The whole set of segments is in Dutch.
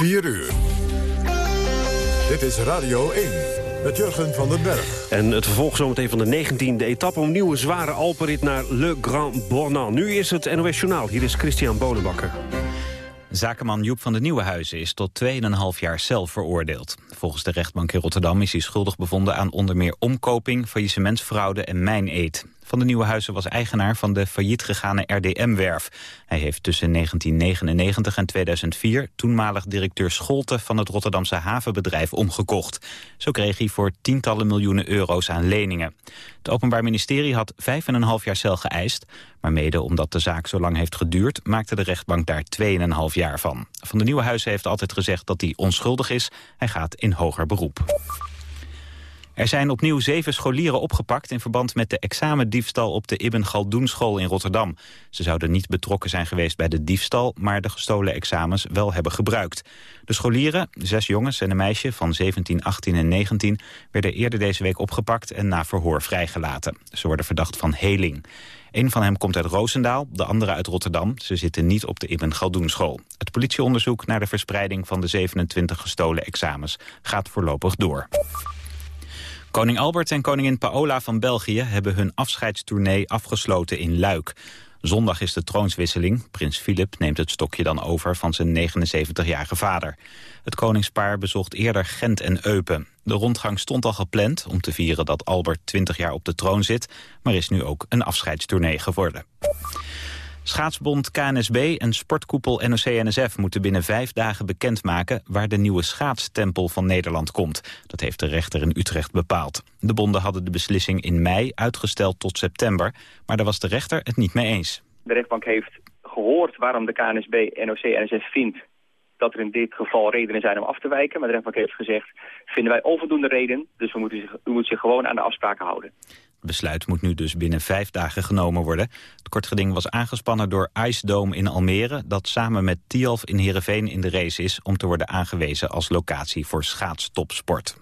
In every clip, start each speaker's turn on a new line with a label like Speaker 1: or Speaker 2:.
Speaker 1: 4 uur. Dit is Radio 1 met Jurgen van den Berg.
Speaker 2: En het vervolg zometeen van de 19e etappe... een nieuwe zware Alpenrit naar Le Grand Bornand. Nu is het NOS Journaal. Hier is Christian Bonenbakker.
Speaker 3: Zakenman Joep van de Nieuwenhuizen is tot 2,5 jaar cel veroordeeld. Volgens de rechtbank in Rotterdam is hij schuldig bevonden aan onder meer omkoping, faillissementsfraude en mijneed. Van de Nieuwenhuizen was eigenaar van de failliet gegane RDM-werf. Hij heeft tussen 1999 en 2004 toenmalig directeur Scholte van het Rotterdamse havenbedrijf omgekocht. Zo kreeg hij voor tientallen miljoenen euro's aan leningen. Het Openbaar Ministerie had 5,5 jaar cel geëist, maar mede omdat de zaak zo lang heeft geduurd maakte de rechtbank daar 2,5 jaar van. Van de Nieuwenhuizen heeft altijd gezegd dat hij onschuldig is. Hij gaat in hoger beroep. Er zijn opnieuw zeven scholieren opgepakt in verband met de examendiefstal op de Ibn Galdoen school in Rotterdam. Ze zouden niet betrokken zijn geweest bij de diefstal, maar de gestolen examens wel hebben gebruikt. De scholieren, zes jongens en een meisje van 17, 18 en 19, werden eerder deze week opgepakt en na verhoor vrijgelaten. Ze worden verdacht van heling. Een van hen komt uit Roosendaal, de andere uit Rotterdam. Ze zitten niet op de Ibn Galdoen school. Het politieonderzoek naar de verspreiding van de 27 gestolen examens gaat voorlopig door. Koning Albert en koningin Paola van België hebben hun afscheidstournee afgesloten in Luik. Zondag is de troonswisseling. Prins Filip neemt het stokje dan over van zijn 79-jarige vader. Het koningspaar bezocht eerder Gent en Eupen. De rondgang stond al gepland om te vieren dat Albert 20 jaar op de troon zit... maar is nu ook een afscheidstournee geworden. Schaatsbond KNSB en sportkoepel NOC-NSF moeten binnen vijf dagen bekendmaken waar de nieuwe schaatstempel van Nederland komt. Dat heeft de rechter in Utrecht bepaald. De bonden hadden de beslissing in mei uitgesteld tot september, maar daar was de rechter het niet mee eens.
Speaker 4: De rechtbank heeft gehoord waarom de KNSB NOC-NSF vindt dat er in dit geval redenen zijn om af te wijken. Maar de rechtbank heeft gezegd, vinden wij onvoldoende reden, dus we moeten we moeten zich gewoon aan de afspraken houden.
Speaker 3: Besluit moet nu dus binnen vijf dagen genomen worden. Het kortgeding was aangespannen door Ice in Almere... dat samen met Tialf in Heerenveen in de race is... om te worden aangewezen als locatie voor schaatstopsport.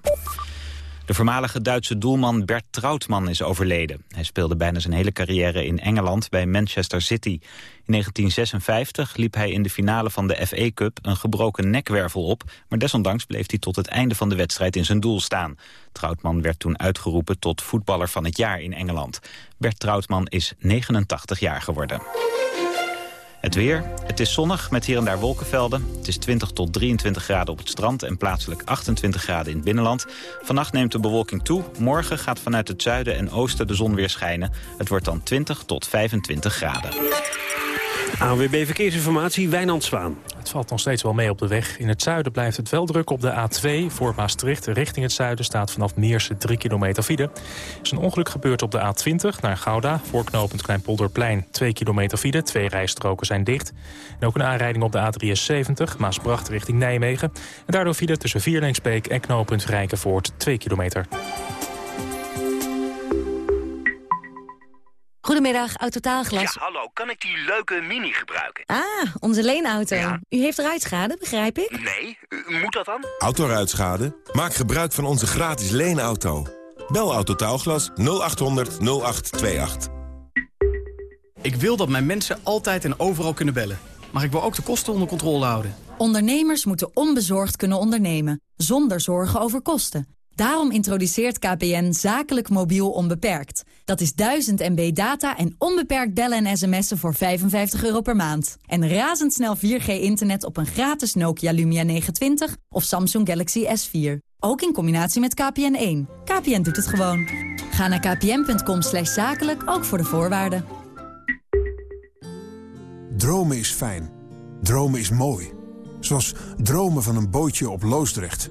Speaker 3: De voormalige Duitse doelman Bert Trautmann is overleden. Hij speelde bijna zijn hele carrière in Engeland bij Manchester City. In 1956 liep hij in de finale van de FA Cup een gebroken nekwervel op... maar desondanks bleef hij tot het einde van de wedstrijd in zijn doel staan. Trautmann werd toen uitgeroepen tot voetballer van het jaar in Engeland. Bert Trautmann is 89 jaar geworden. Het weer. Het is zonnig met hier en daar wolkenvelden. Het is 20 tot 23 graden op het strand en plaatselijk 28 graden in het binnenland. Vannacht neemt de bewolking toe. Morgen gaat vanuit het zuiden en oosten de zon weer schijnen. Het wordt dan 20 tot 25 graden.
Speaker 2: ANWB Verkeersinformatie, Wijnand Zwaan.
Speaker 5: Het valt nog steeds wel mee op de weg. In het zuiden blijft het wel druk op de A2 voor Maastricht. Richting het zuiden staat vanaf Meersen 3 kilometer file. Is een ongeluk gebeurd op de A20 naar Gouda. Voorknopend Kleinpolderplein 2 kilometer file. Twee rijstroken zijn dicht. En ook een aanrijding op de A73 Maasbracht richting Nijmegen. En daardoor file tussen Vierlengsbeek en knooppunt Rijkenvoort 2 kilometer.
Speaker 6: Goedemiddag, Autotaalglas.
Speaker 7: Ja, hallo. Kan ik die leuke Mini gebruiken?
Speaker 6: Ah, onze leenauto.
Speaker 7: Ja.
Speaker 6: U heeft ruitschade, begrijp ik?
Speaker 7: Nee, u- moet dat dan?
Speaker 8: Autoruitschade? Maak gebruik van onze gratis leenauto. Bel Autotaalglas 0800 0828.
Speaker 9: Ik wil dat mijn mensen altijd en overal kunnen bellen. Maar ik wil ook de kosten onder controle houden.
Speaker 6: Ondernemers moeten onbezorgd kunnen ondernemen, zonder zorgen over kosten. Daarom introduceert KPN zakelijk mobiel onbeperkt. Dat is 1000 MB data en onbeperkt bellen en sms'en voor 55 euro per maand. En razendsnel 4G-internet op een gratis Nokia Lumia 920 of Samsung Galaxy S4. Ook in combinatie met KPN1. KPN doet het gewoon. Ga naar kpn.com slash zakelijk, ook voor de voorwaarden.
Speaker 10: Dromen is fijn. Dromen is mooi. Zoals dromen van een bootje op Loosdrecht.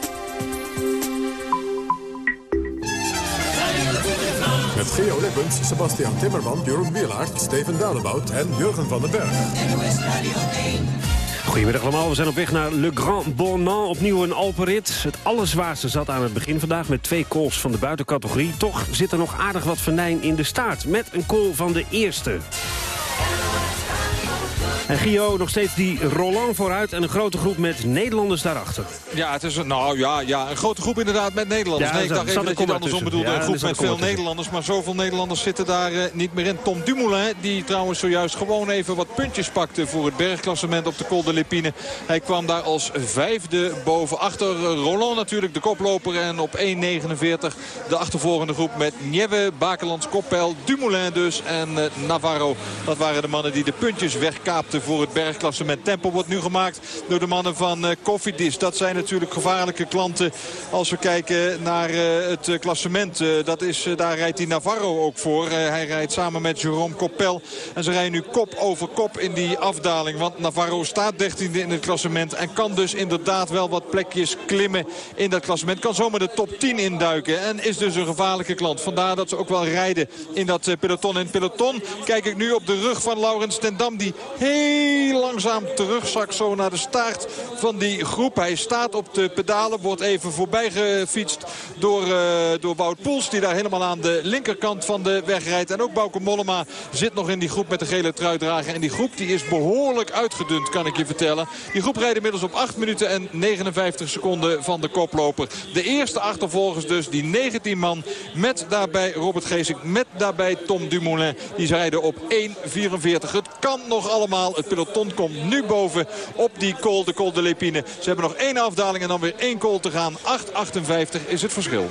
Speaker 1: Met Geo Lippens, Sebastian Timmerman, Jeroen Wielaert, Steven Dalebout en Jurgen van den Berg.
Speaker 2: Goedemiddag allemaal, we zijn op weg naar Le Grand Bornand. Opnieuw een Alpenrit. Het allerzwaarste zat aan het begin vandaag met twee calls van de buitencategorie. Toch zit er nog aardig wat venijn in de staart. Met een call van de eerste. En Gio, nog steeds die Roland vooruit en een grote groep met Nederlanders daarachter.
Speaker 11: Ja, het is een, nou, ja, ja, een grote groep inderdaad met Nederlanders.
Speaker 2: Ja,
Speaker 11: nee, ik dacht even dat je het andersom bedoelde.
Speaker 2: Ja,
Speaker 11: een groep met veel. Nederlanders. Maar zoveel Nederlanders zitten daar eh, niet meer in. Tom Dumoulin, die trouwens zojuist gewoon even wat puntjes pakte... voor het bergklassement op de Col de Lépine. Hij kwam daar als vijfde boven. Achter Roland natuurlijk, de koploper. En op 1.49 de achtervolgende groep met Nieve, Bakelands, Koppel, Dumoulin dus. En eh, Navarro, dat waren de mannen die de puntjes wegkaapten voor het bergklassement. Tempo wordt nu gemaakt door de mannen van eh Cofidis. Dat zijn natuurlijk gevaarlijke klanten als we kijken naar eh, het eh, klassement. Eh, dat is, eh, daar rijdt die Navarro ook voor. Eh, hij rijdt samen met Jerome Coppel. En ze rijden nu kop over kop in die afdaling. Want Navarro staat 13e in het klassement. En kan dus inderdaad wel wat plekjes klimmen in dat klassement. Kan zomaar de top 10 induiken. En is dus een gevaarlijke klant. Vandaar dat ze ook wel rijden in dat eh, peloton. Het peloton kijk ik nu op de rug van Laurens ten Dam. Die heel langzaam terugzakt zo naar de staart van die groep. Hij staat op de pedalen. Wordt even voorbij gefietst door, eh, door Wout Poels. Die daar helemaal aan de linkerkant van de weg rijdt. En ook Bauke Mollema zit nog in die groep met de gele truidrager. En die groep die is behoorlijk uitgedund kan ik je vertellen. Die groep rijdt inmiddels op 8 minuten en 59 seconden van de koploper. De eerste achtervolgers dus, die 19 man. Met daarbij Robert Geesink, met daarbij Tom Dumoulin. Die rijden op 1.44. Het kan nog allemaal. Het peloton komt nu boven op die col, de col de Lepine. Ze hebben nog één afdaling en dan weer één col te gaan. 8.58 is het verschil.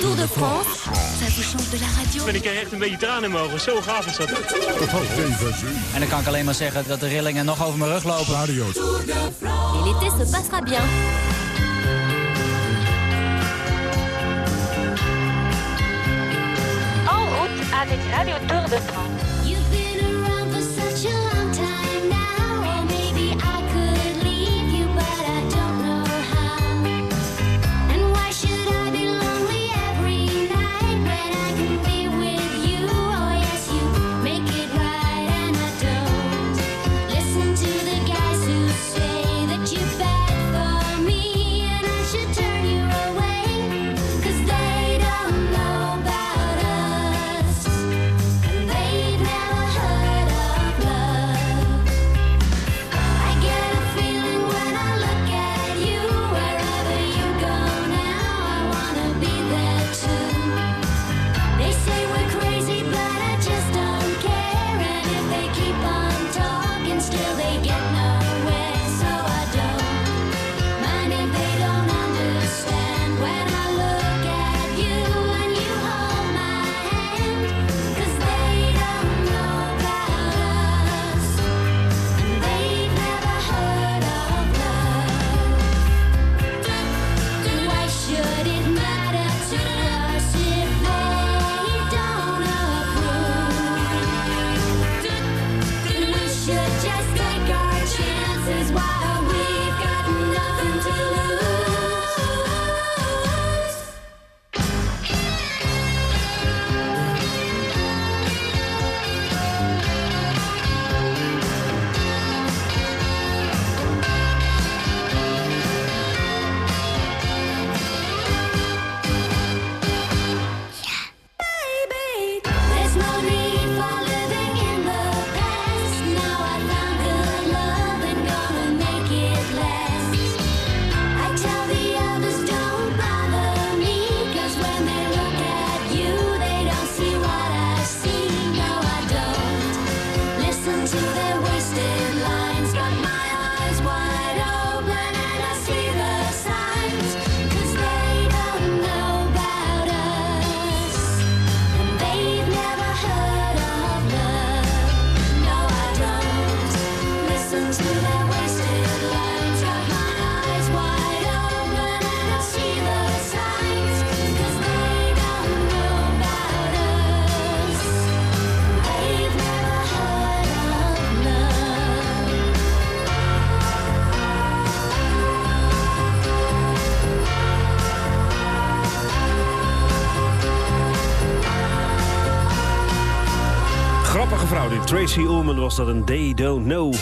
Speaker 12: Tour de France, de la radio.
Speaker 13: En ik krijg echt een beetje tranen in mijn ogen. Zo gaaf is dat.
Speaker 14: En dan kan ik alleen maar zeggen dat de rillingen nog over mijn rug lopen.
Speaker 1: Radio.
Speaker 12: L'été se passera bien.
Speaker 15: En route avec Radio Tour de France.
Speaker 2: Tracy Ullman was dat een They Don't Know.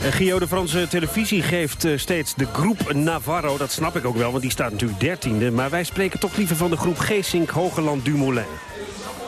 Speaker 2: Eh, Gio, de Franse televisie geeft eh, steeds de groep Navarro. Dat snap ik ook wel, want die staat natuurlijk dertiende. Maar wij spreken toch liever van de groep Geesink, Hogeland, Dumoulin.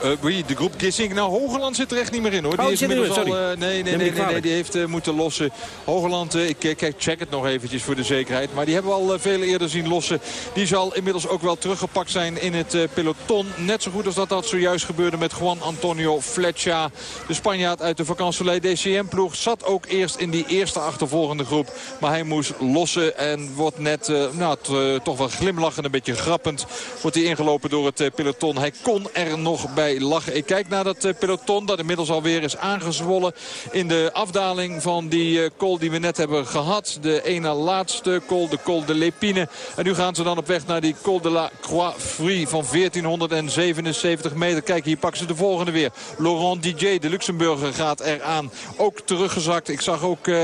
Speaker 11: Eh, wie, de groep Gissing. Nou, Hogeland zit er echt niet meer in hoor.
Speaker 2: Oh,
Speaker 11: Die is
Speaker 2: zit er
Speaker 11: inmiddels al. eh, nee, nee, nee, nee, die heeft eh, moeten lossen. Hogeland, ik kijk, check het nog eventjes voor de zekerheid. Maar die hebben we al veel eerder zien lossen. Die zal inmiddels ook wel teruggepakt zijn in het peloton. Net zo goed als dat dat zojuist gebeurde met Juan Antonio Fletcher. De Spanjaard uit de Vacansoleil DCM-ploeg. Zat ook eerst in die eerste achtervolgende groep. Maar hij moest lossen en wordt net nou, toch wel glimlachend, een beetje grappend. Wordt hij ingelopen door het peloton. Hij kon er nog bij lachen. Ik kijk naar dat eh, peloton dat inmiddels alweer is aangezwollen. In de afdaling van die eh, col die we net hebben gehad. De ene laatste col, de col de Lepine. En nu gaan ze dan op weg naar die col de la Croix-Free van 1477 meter. Kijk, hier pakken ze de volgende weer. Laurent DJ, de Luxemburger, gaat eraan. Ook teruggezakt. Ik zag ook eh,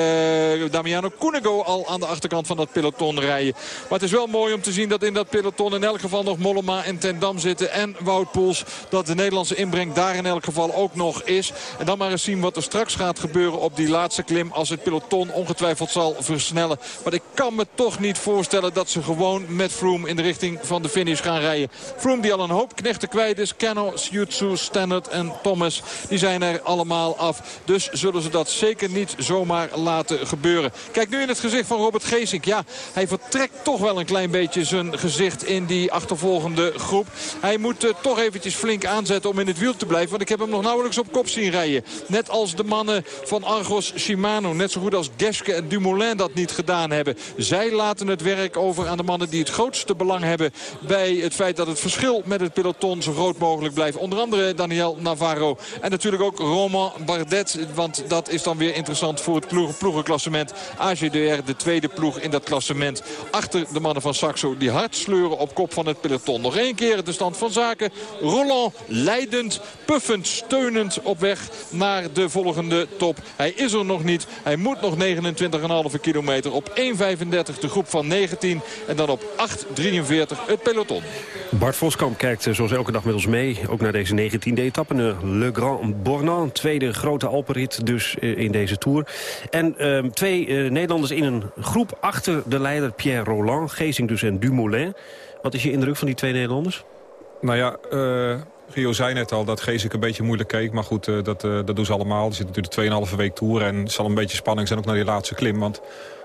Speaker 11: Damiano Cunego al aan de achterkant van dat peloton rijden. Maar het is wel mooi om te zien dat in dat peloton in elk geval nog Mollema en Ten Dam zitten. En Wout Poels. Dat de Nederlandse inbreng daar in elk geval ook nog is. En dan maar eens zien wat er straks gaat gebeuren op die laatste klim. Als het peloton ongetwijfeld zal versnellen. Maar ik kan me toch niet voorstellen dat ze gewoon met Froome in de richting van de finish gaan rijden. Froome die al een hoop knechten kwijt is. Cano, Siutsu, Stannard en Thomas. Die zijn er allemaal af. Dus zullen ze dat zeker niet zomaar laten gebeuren. Kijk nu in het gezicht van Robert Geesink. Ja, hij vertrekt toch wel een klein beetje zijn gezicht in die achtervolgende groep. Hij moet eh, toch eventjes flink aanzetten om in het wiel te blijven. Want ik heb hem nog nauwelijks op kop zien rijden. Net als de mannen van Argos Shimano. Net zo goed als Geske en Dumoulin dat niet gedaan hebben. Zij laten het werk over aan de mannen die het grootste belang hebben... bij het feit dat het verschil met het peloton zo groot mogelijk blijft. Onder andere Daniel Navarro. En natuurlijk ook Romain Bardet. Want dat is dan weer interessant voor het ploeg- ploegenklassement. AGDR, de tweede ploeg in dat klassement. Achter de mannen van Saxo die hard sleuren op kop van het peloton. Nog één keer de stand van zaken. Roland leidend, puffend, steunend op weg naar de volgende top. Hij is er nog niet. Hij moet nog 29,5 kilometer. Op 1,35 de groep van 19. En dan op 8,43 het peloton.
Speaker 2: Bart Voskamp kijkt eh, zoals elke dag met ons mee. Ook naar deze 19e etappe. Le Grand Bornand. Tweede grote Alpenrit dus eh, in deze Tour. En ehm, twee eh, Nederlanders in een groep achter de leider Pierre Roland. Geesink dus en Dumoulin. Wat is je indruk van die twee Nederlanders?
Speaker 16: Nou ja, eh Rio zei net al dat Geesink een beetje moeilijk keek. Maar goed, eh, dat, eh, dat doen ze allemaal. Er zit natuurlijk 2,5 week toer. En het zal een beetje spanning zijn ook naar die laatste klim. Want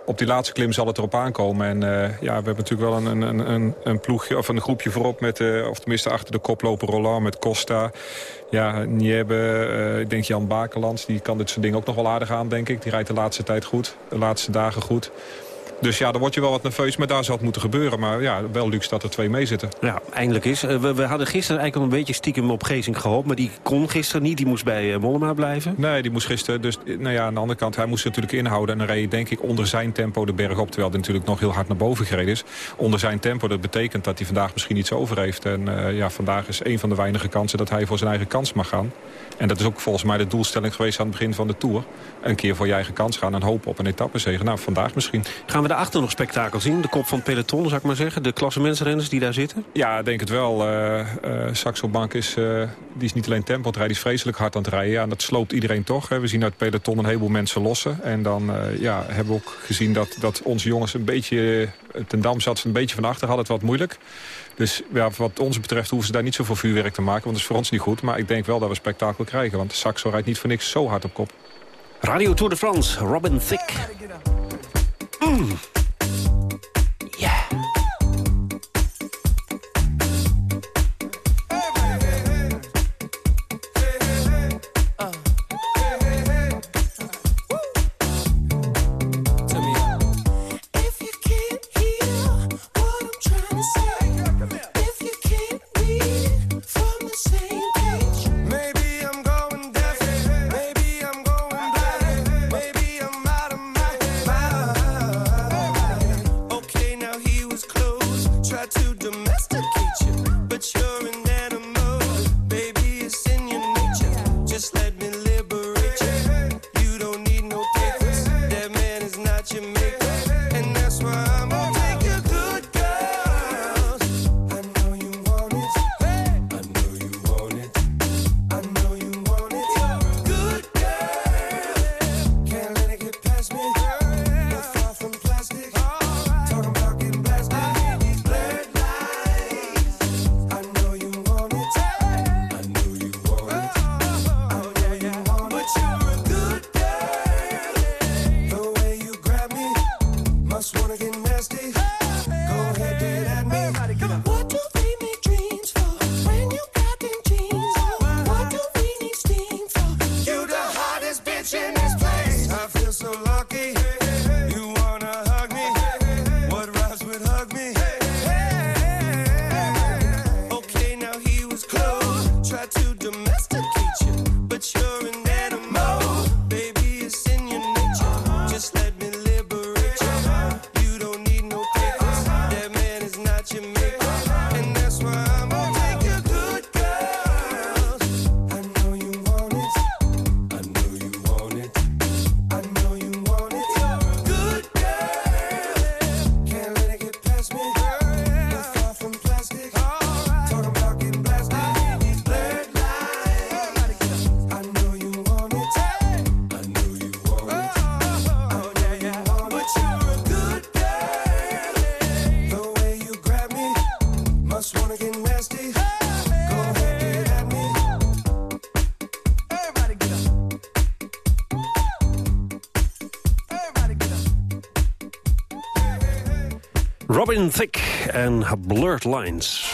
Speaker 16: op die laatste klim zal het erop aankomen. En eh, ja, we hebben natuurlijk wel een, een, een, een ploegje of een groepje voorop. Met, eh, of tenminste achter de koploper Roland met Costa. Ja, Niebe, ik denk Jan Bakelands. Die kan dit soort dingen ook nog wel aardig aan, denk ik. Die rijdt de laatste tijd goed. De laatste dagen goed. Dus ja, dan word je wel wat nerveus. Maar daar zal het moeten gebeuren. Maar ja, wel luxe dat er twee mee zitten.
Speaker 2: Ja, eindelijk is. Eh, we, we hadden gisteren eigenlijk al een beetje stiekem op Geesink gehoopt. Maar die kon gisteren niet. Die moest bij eh, Mollema blijven.
Speaker 16: Nee, die moest gisteren. Dus nou ja, aan de andere kant, hij moest natuurlijk inhouden. En dan reed je denk ik onder zijn tempo de berg op. Terwijl hij natuurlijk nog heel hard naar boven gereden is. Onder zijn tempo, dat betekent dat hij vandaag misschien iets over heeft. En eh, ja, vandaag is een van de weinige kansen dat hij voor zijn eigen kans mag gaan. En dat is ook volgens mij de doelstelling geweest aan het begin van de Tour. Een keer voor je eigen kans gaan en hopen op een etappezege. Nou, vandaag misschien.
Speaker 2: Gaan we daarachter nog spektakel zien? De kop van het peloton, zou ik maar zeggen. De klassementsrenners die daar zitten.
Speaker 16: Ja, ik denk het wel. Eh, Saxo Bank is, eh, die is niet alleen tempo aan het rijden, die is vreselijk hard aan het rijden. Ja, en dat sloopt iedereen toch. Hè. We zien uit het peloton een heleboel mensen lossen. En dan ja, hebben we ook gezien dat, dat onze jongens een beetje... ten Dam zat ze een beetje van achter, hadden het wat moeilijk. Dus ja, wat ons betreft hoeven ze daar niet zoveel vuurwerk te maken. Want dat is voor ons niet goed. Maar ik denk wel dat we spektakel krijgen. Want Saxo rijdt niet voor niks zo hard op kop.
Speaker 2: Radio Tour de France, Robin Thicke. Mm. Robin Thicke en Blurred Lines.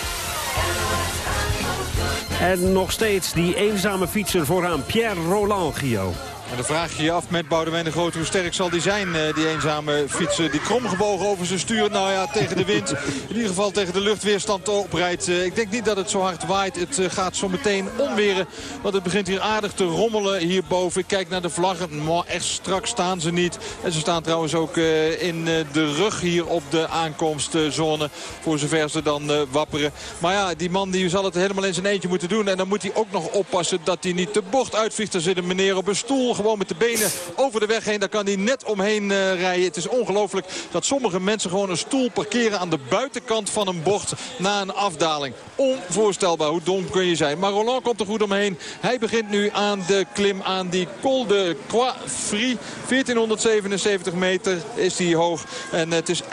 Speaker 2: En nog steeds die eenzame fietser vooraan, Pierre Roland, Gio.
Speaker 11: Dan vraag je je af met Boudewijn de Groot hoe sterk zal die zijn, eh, die eenzame fietser. Die kromgebogen over zijn stuur, nou ja, tegen de wind. In ieder geval tegen de luchtweerstand oprijdt. Eh, Ik denk niet dat het zo hard waait. Het eh, gaat zo meteen onweren, want het begint hier aardig te rommelen hierboven. Ik kijk naar de vlaggen, maar echt strak staan ze niet. En ze staan trouwens ook in de rug hier op de aankomstzone. Voor zover ze dan wapperen. Maar ja, die man die zal het helemaal in zijn eentje moeten doen. En dan moet hij ook nog oppassen dat hij niet de bocht uitvliegt. Er zit een meneer op een stoel gewoon met de benen over de weg heen. Daar kan hij net omheen eh, rijden. Het is ongelooflijk dat sommige mensen gewoon een stoel parkeren aan de buitenkant van een bocht na een afdaling. Onvoorstelbaar, hoe dom kun je zijn. Maar Roland komt er goed omheen. Hij begint nu aan de klim aan die Col de Croix Frie. 1477 meter is die hoog. En het is 11,3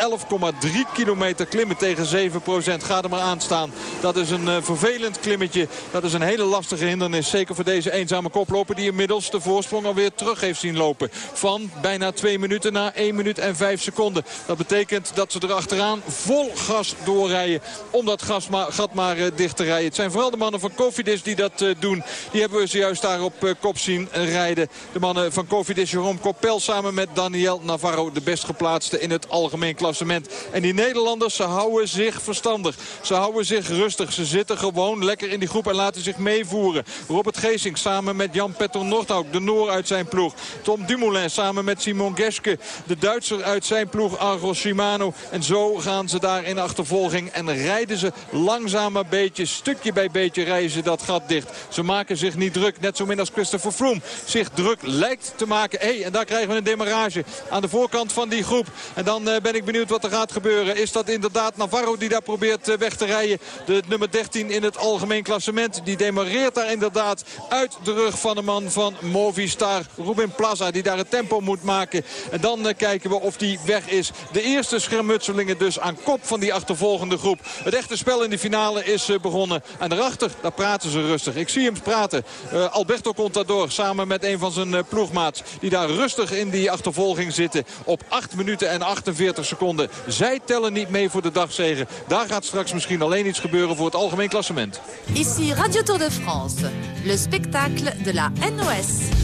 Speaker 11: kilometer klimmen tegen 7 procent. Ga er maar aan staan. Dat is een eh, vervelend klimmetje. Dat is een hele lastige hindernis. Zeker voor deze eenzame koploper die inmiddels de voorsprong alweer terug heeft zien lopen. Van bijna 2 minuten naar 1 minuut en 5 seconden. Dat betekent dat ze er achteraan vol gas doorrijden. Om dat gas maar, gat maar eh, dicht te rijden. Het zijn vooral de mannen van Cofidis die dat eh, doen. Die hebben we zojuist daar op eh, kop zien rijden. De mannen van Cofidis, Jerome Coppel samen met Daniel Navarro. De best geplaatste in het algemeen klassement. En die Nederlanders, ze houden zich verstandig. Ze houden zich rustig. Ze zitten gewoon lekker in die groep en laten zich meevoeren. Robert Geesink samen met Jan-Petter Nordhaug, de Noor uit zijn ploeg. Tom Dumoulin samen met Simon Geske, de Duitser uit zijn ploeg Argos Shimano. En zo gaan ze daar in achtervolging en rijden ze langzaam maar beetje, stukje bij beetje rijden ze dat gat dicht. Ze maken zich niet druk, net zo min als Christopher Froome zich druk lijkt te maken. Hé, hey, en daar krijgen we een demarrage aan de voorkant van die groep. En dan eh, ben ik benieuwd wat er gaat gebeuren. Is dat inderdaad Navarro die daar probeert eh, weg te rijden? De nummer 13 in het algemeen klassement. Die demareert daar inderdaad uit de rug van de man van Movistar. Ruben Plaza die daar het tempo moet maken. En dan eh, kijken we of die weg is. De eerste schermutselingen dus aan kop van die achtervolgende groep. Het echte spel in de finale is eh, begonnen. En daarachter, daar praten ze rustig. Ik zie hem praten. Eh, Alberto Contador samen met een van zijn ploegmaats. Die daar rustig in die achtervolging zitten. Op 8 minuten en 48 seconden. Zij tellen niet mee voor de dagzegen. Daar gaat straks misschien alleen iets gebeuren voor het algemeen klassement.
Speaker 17: Ici Radio Tour de France, le spectacle de la NOS.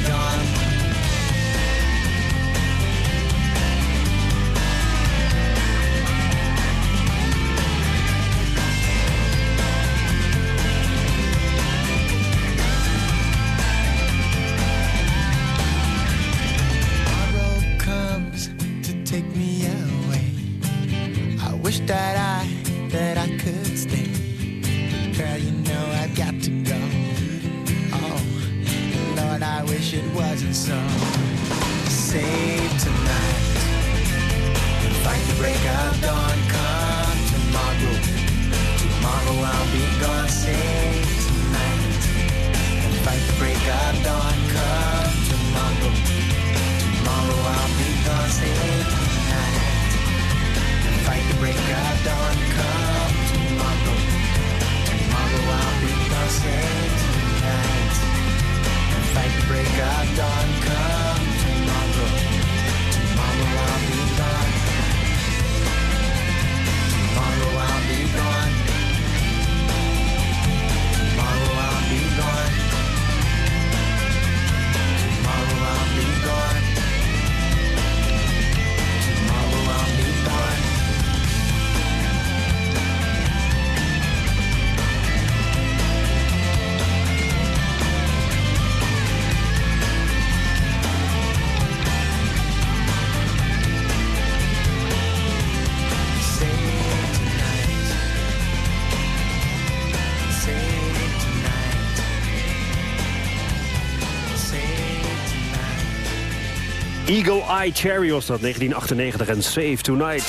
Speaker 2: Eagle Eye Cherry was dat, 1998 en Save Tonight.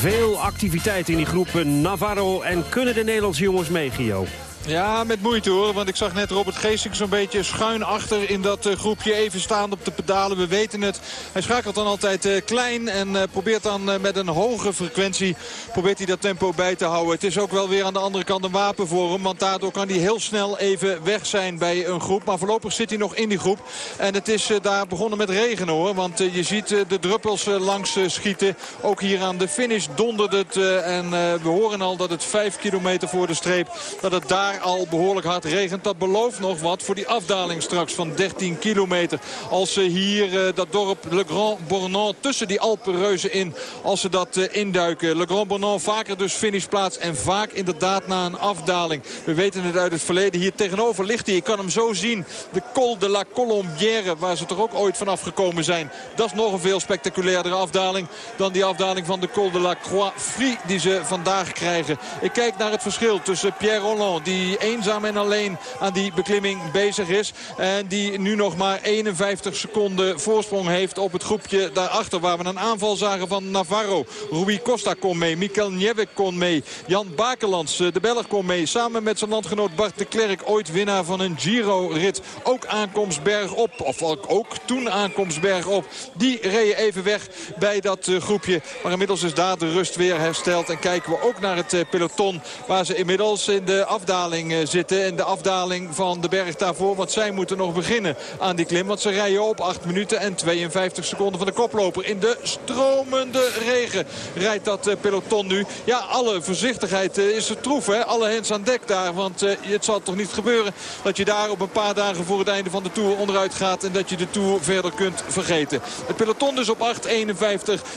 Speaker 2: Veel activiteit in die groepen Navarro en kunnen de Nederlandse jongens mee, Gio?
Speaker 11: Ja, met moeite hoor. Want ik zag net Robert Geesink zo'n beetje schuin achter in dat eh, groepje. Even staan op de pedalen. We weten het. Hij schakelt dan altijd eh, klein. En eh, probeert dan met een hoge frequentie probeert hij dat tempo bij te houden. Het is ook wel weer aan de andere kant een wapen voor hem. Want daardoor kan hij heel snel even weg zijn bij een groep. Maar voorlopig zit hij nog in die groep. En het is daar begonnen met regen hoor. Want je ziet de druppels langs schieten. Ook hier aan de finish dondert het. en we horen al dat het 5 kilometer voor de streep. Dat het daar al behoorlijk hard regent. Dat belooft nog wat voor die afdaling straks van 13 kilometer. Als ze hier uh, dat dorp Le Grand Bornand tussen die Alpenreuzen in. Als ze dat uh, induiken. Le Grand Bornand vaker dus finishplaats. En vaak inderdaad na een afdaling. We weten het uit het verleden. Hier tegenover ligt hij. Ik kan hem zo zien. De Col de la Colombière. Waar ze toch ook ooit vanaf gekomen zijn. Dat is nog een veel spectaculairdere afdaling. Dan die afdaling van de Col de la Croix Frie. Die ze vandaag krijgen. Ik kijk naar het verschil tussen Pierre Rolland. Die eenzaam en alleen aan die beklimming bezig is. En die nu nog maar 51 seconden voorsprong heeft op het groepje daarachter. Waar we een aanval zagen van Navarro. Rui Costa kon mee. Mikel Njevek kon mee. Jan Bakelands, de Belg, kon mee. Samen met zijn landgenoot Bart de Klerk. Ooit winnaar van een Giro-rit. Ook aankomst bergop. Of ook toen aankomst bergop. Die reden even weg bij dat uh, groepje. Maar inmiddels is daar de rust weer hersteld. En kijken we ook naar het uh, peloton. Waar ze inmiddels in de afdaling uh, zitten. En de afdaling van de berg daarvoor. Want zij moeten nog beginnen aan die klim. Want ze rijden op 8 minuten en 52 seconden van de koploper. In de stromende regen rijdt dat uh, peloton nu. Ja, alle voorzichtigheid uh, is er troef. Hè? Alle hens aan dek daar. Want het zal toch niet gebeuren dat je daar op een paar dagen voor het einde van de Tour onderuit gaat. En dat je de Tour verder kunt vergeten. Het peloton dus op 8.51.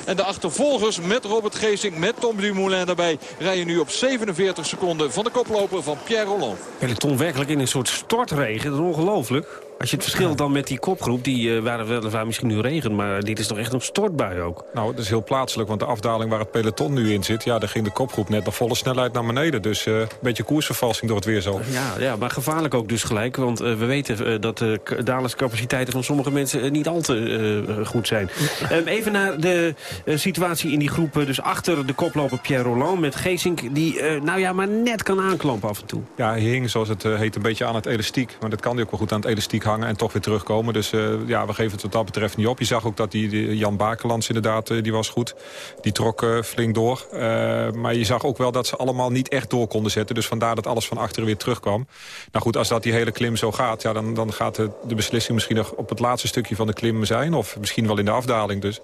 Speaker 11: En de achtervolgers met Robert Geesink, met Tom Dumoulin daarbij... rijden nu op 47 seconden van de koploper van Pierre Rolland.
Speaker 2: Peloton werkelijk in een soort stortregen. Dat is ongelooflijk. Als je het verschilt dan met die kopgroep, die uh, waren weliswaar misschien nu regen... maar dit is toch echt een stortbui ook?
Speaker 16: Nou, dat is heel plaatselijk, want de afdaling waar het peloton nu in zit... ja, daar ging de kopgroep net nog volle snelheid naar beneden. Dus uh, een beetje koersvervalsing door het weer zo.
Speaker 2: Ja, ja maar gevaarlijk ook dus gelijk. Want uh, we weten dat de dalingscapaciteiten van sommige mensen niet al te goed zijn. um, even naar de situatie in die groep. dus achter de koploper Pierre Roland met Geesink... die nou ja, maar net kan aanklampen af en toe.
Speaker 16: Ja, hij hing, zoals het heet, een beetje aan het elastiek. Maar dat kan hij ook wel goed aan het elastiek hangen en toch weer terugkomen. Dus uh, ja, we geven het wat dat betreft niet op. Je zag ook dat die, Jan Bakelands inderdaad, uh, die was goed. Die trok uh, flink door. maar je zag ook wel dat ze allemaal niet echt door konden zetten. Dus vandaar dat alles van achteren weer terugkwam. Nou goed, als dat die hele klim zo gaat... Ja, dan, dan gaat de, de beslissing misschien nog op het laatste stukje van de klim zijn. Of misschien wel in de afdaling. Dus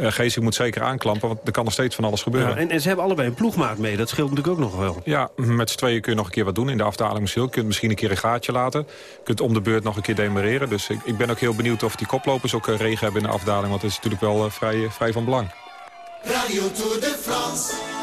Speaker 16: uh, Geesink moet zeker aanklampen, want er kan nog steeds van alles gebeuren.
Speaker 2: Ja, en, en, ze hebben allebei een ploegmaat mee, dat scheelt natuurlijk ook nog wel.
Speaker 16: Ja, met z'n tweeën kun je nog een keer wat doen in de afdaling misschien. Je kunt misschien een keer een gaatje laten. Je kunt om de beurt nog een keer demereren. Dus ik, ik ben ook heel benieuwd of die koplopers ook uh, regen hebben in de afdaling. Want dat is natuurlijk wel uh, vrij, vrij van belang.
Speaker 18: Radio Tour de France.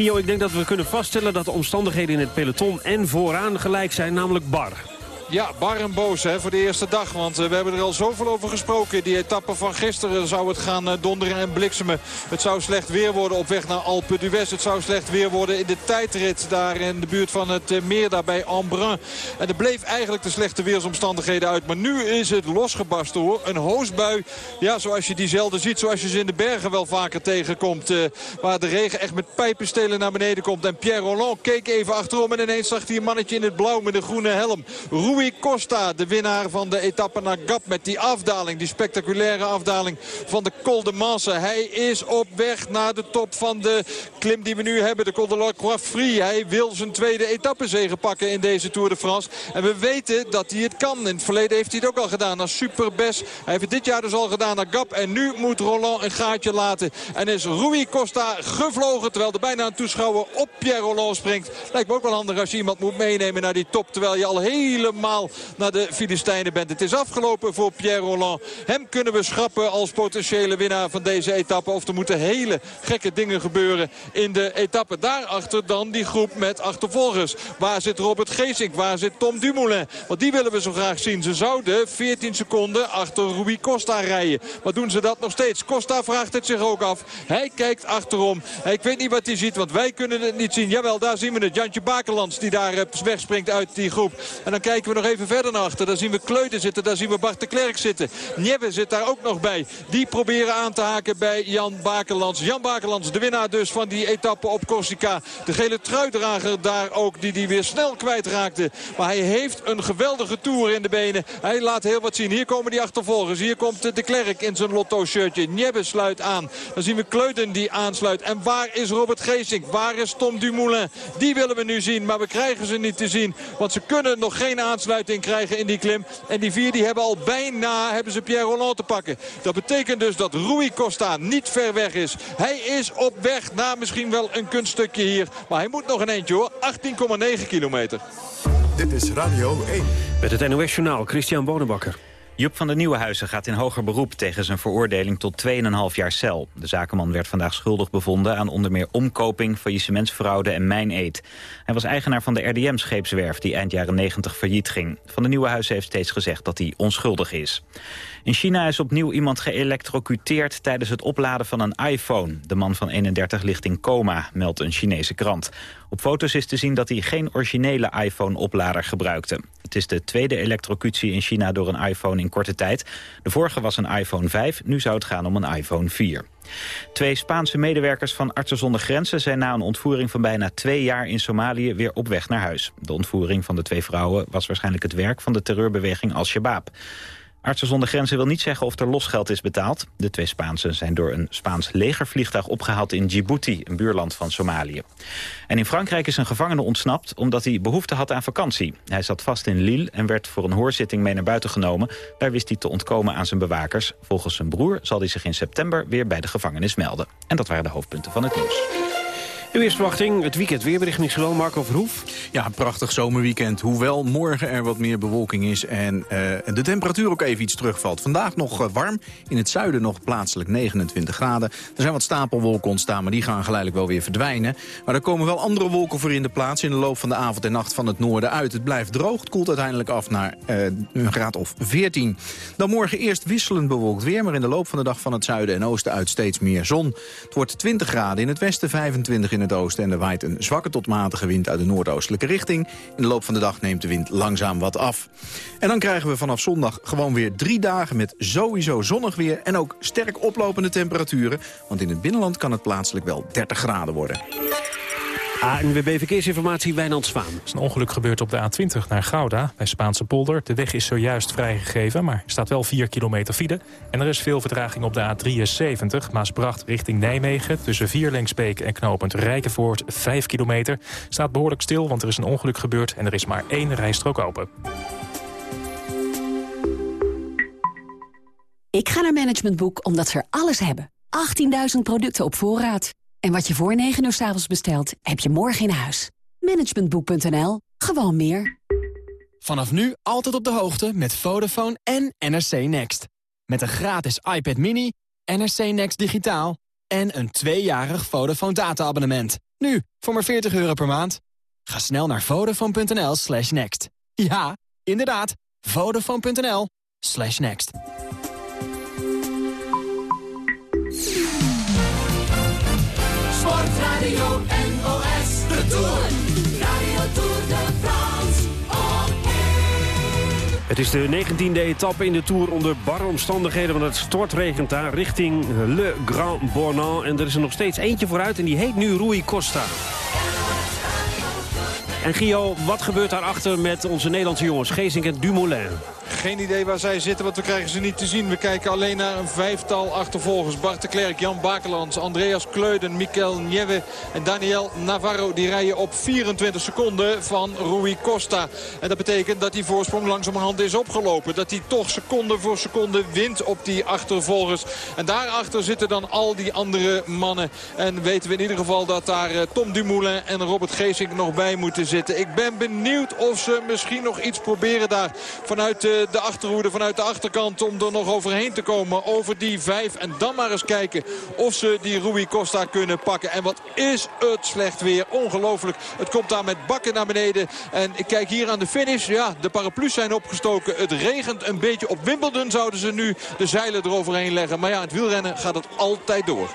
Speaker 2: Gio, ik denk dat we kunnen vaststellen dat de omstandigheden in het peloton en vooraan gelijk zijn, namelijk bar.
Speaker 11: Ja, bar en boos hè, voor de eerste dag. Want eh, we hebben er al zoveel over gesproken. Die etappe van gisteren zou het gaan eh, donderen en bliksemen. Het zou slecht weer worden op weg naar Alpe d'Huez. Het zou slecht weer worden in de tijdrit daar in de buurt van het eh, meer daar bij Embrun. En er bleef eigenlijk de slechte weersomstandigheden uit. Maar nu is het losgebarsten hoor. Een hoosbui, ja, zoals je die zelden ziet. Zoals je ze in de bergen wel vaker tegenkomt. waar de regen echt met pijpenstelen naar beneden komt. En Pierre Roland keek even achterom. En ineens zag hij een mannetje in het blauw met een groene helm. Rui Costa, de winnaar van de etappe naar Gap. Met die afdaling, die spectaculaire afdaling van de Col de Manse. Hij is op weg naar de top van de klim die we nu hebben. De Col de la Croix-Free. Hij wil zijn tweede etappezege pakken in deze Tour de France. En we weten dat hij het kan. In het verleden heeft hij het ook al gedaan als Superbes. Hij heeft het dit jaar dus al gedaan naar Gap. En nu moet Roland een gaatje laten. En is Rui Costa gevlogen. Terwijl er bijna een toeschouwer op Pierre Roland springt. Lijkt me ook wel handig als je iemand moet meenemen naar die top. Terwijl je al helemaal naar de Filistijnen bent. Het is afgelopen voor Pierre Roland. Hem kunnen we schrappen als potentiële winnaar van deze etappe. Of er moeten hele gekke dingen gebeuren in de etappe. Daarachter dan die groep met achtervolgers. Waar zit Robert Geesink? Waar zit Tom Dumoulin? Want die willen we zo graag zien. Ze zouden 14 seconden achter Rui Costa rijden. Maar doen ze dat nog steeds? Costa vraagt het zich ook af. Hij kijkt achterom. Ik weet niet wat hij ziet, want wij kunnen het niet zien. Jawel, daar zien we het. Jantje Bakelands die daar eh, wegspringt uit die groep. En dan kijken we nog even verder naar achter. Daar zien we Kleuden zitten, daar zien we Bart de Klerk zitten. Nieve zit daar ook nog bij. Die proberen aan te haken bij Jan Bakelands. Jan Bakelands, de winnaar dus van die etappe op Corsica. De gele truidrager daar ook, die die weer snel kwijtraakte. Maar hij heeft een geweldige toer in de benen. Hij laat heel wat zien. Hier komen die achtervolgers. Hier komt de Klerk in zijn lotto-shirtje. Niebbe sluit aan. Dan zien we Kleuden die aansluit. En waar is Robert Geesink? Waar is Tom Dumoulin? Die willen we nu zien, maar we krijgen ze niet te zien. Want ze kunnen nog geen aansluiting krijgen in die klim. En die vier die hebben al bijna hebben ze Pierre Roland te pakken. Dat betekent dus dat Rui Costa niet ver weg is. Hij is op weg naar misschien wel een kunststukje hier. Maar hij moet nog een eentje hoor. 18,9 kilometer.
Speaker 1: Dit is Radio 1.
Speaker 2: Met het NOS-journaal Christian Bonenbakker.
Speaker 3: Joep van der Nieuwenhuizen gaat in hoger beroep tegen zijn veroordeling tot 2,5 jaar cel. De zakenman werd vandaag schuldig bevonden aan onder meer omkoping, faillissementsfraude en mijneed. Hij was eigenaar van de RDM-scheepswerf die eind jaren 90 failliet ging. Van der Nieuwenhuizen heeft steeds gezegd dat hij onschuldig is. In China is opnieuw iemand geëlectrocuteerd tijdens het opladen van een iPhone. De man van 31 ligt in coma, meldt een Chinese krant. Op foto's is te zien dat hij geen originele iPhone-oplader gebruikte. Het is de tweede elektrocutie in China door een iPhone in korte tijd. De vorige was een iPhone 5, nu zou het gaan om een iPhone 4. Twee Spaanse medewerkers van Artsen zonder Grenzen... zijn na een ontvoering van bijna twee jaar in Somalië weer op weg naar huis. De ontvoering van de twee vrouwen was waarschijnlijk het werk... van de terreurbeweging Al-Shabaab. Artsen zonder Grenzen wil niet zeggen of er losgeld is betaald. De twee Spaansen zijn door een Spaans legervliegtuig opgehaald in Djibouti, een buurland van Somalië. En in Frankrijk is een gevangene ontsnapt omdat hij behoefte had aan vakantie. Hij zat vast in Lille en werd voor een hoorzitting mee naar buiten genomen. Daar wist hij te ontkomen aan zijn bewakers. Volgens zijn broer zal hij zich in september weer bij de gevangenis melden. En dat waren de hoofdpunten van het nieuws.
Speaker 2: Uw eerste verwachting, het weekend weerbericht Marco Verhoef.
Speaker 19: Ja, prachtig zomerweekend. Hoewel morgen er wat meer bewolking is en eh, de temperatuur ook even iets terugvalt. Vandaag nog eh, warm, in het zuiden nog plaatselijk 29 graden. Er zijn wat stapelwolken ontstaan, maar die gaan geleidelijk wel weer verdwijnen. Maar er komen wel andere wolken voor in de plaats in de loop van de avond en nacht van het noorden uit. Het blijft droog, het koelt uiteindelijk af naar eh, een graad of 14. Dan morgen eerst wisselend bewolkt weer, maar in de loop van de dag van het zuiden en oosten uit steeds meer zon. Het wordt 20 graden in het westen, 25 in het oosten en er waait een zwakke tot matige wind uit de noordoostelijke richting. In de loop van de dag neemt de wind langzaam wat af. En dan krijgen we vanaf zondag gewoon weer drie dagen met sowieso zonnig weer en ook sterk oplopende temperaturen. Want in het binnenland kan het plaatselijk wel 30 graden worden.
Speaker 2: ANWB Verkeersinformatie, Wijnand Zwaan.
Speaker 5: Er is een ongeluk gebeurd op de A20 naar Gouda, bij Spaanse polder. De weg is zojuist vrijgegeven, maar er staat wel 4 kilometer file. En er is veel vertraging op de A73, Maasbracht richting Nijmegen... tussen Vierlengsbeek en knooppunt Rijkenvoort, 5 kilometer. Staat behoorlijk stil, want er is een ongeluk gebeurd... en er is maar één rijstrook open.
Speaker 20: Ik ga naar Management Boek omdat ze er alles hebben. 18.000 producten op voorraad. En wat je voor 9 uur s avonds bestelt, heb je morgen in huis. Managementboek.nl. Gewoon meer.
Speaker 21: Vanaf nu altijd op de hoogte met Vodafone en NRC Next. Met een gratis iPad mini, NRC Next Digitaal en een tweejarig Vodafone data-abonnement. Nu, voor maar 40 euro per maand. Ga snel naar vodafone.nl slash next. Ja, inderdaad, vodafone.nl slash next.
Speaker 22: Sportradio NOS, de Tour. Radio Tour de France,
Speaker 2: Het is de 19e etappe in de Tour onder barre omstandigheden... want het stortregent daar richting Le Grand Bornand. En er is er nog steeds eentje vooruit en die heet nu Rui Costa. En Gio, wat gebeurt daarachter met onze Nederlandse jongens? Geesink en Dumoulin.
Speaker 15: Geen idee waar zij zitten, want we krijgen ze niet te zien. We kijken alleen naar een vijftal achtervolgers. Bart de Klerk, Jan Bakelands, Andreas Kleuden, Mikel Nieve en Daniel Navarro. Die rijden op 24 seconden van Rui Costa. En dat betekent dat die voorsprong langzamerhand is opgelopen. Dat hij toch seconde voor seconde wint op die achtervolgers. En daarachter zitten dan al die andere mannen. En weten we in ieder geval dat daar eh, Tom Dumoulin en Robert Geesink nog bij moeten zitten. Ik ben benieuwd of ze misschien nog iets proberen daar vanuit de, de achterhoede, vanuit de achterkant om er nog overheen te komen. Over die vijf. En dan maar eens kijken of ze die Rui Costa kunnen pakken. En wat is het slecht weer. Ongelooflijk. Het komt daar met bakken naar beneden. En ik kijk hier aan de finish. Ja, de paraplu's zijn opgestoken. Het regent een beetje. Op Wimbledon zouden ze nu de zeilen eroverheen leggen. Maar ja, het wielrennen gaat het altijd door.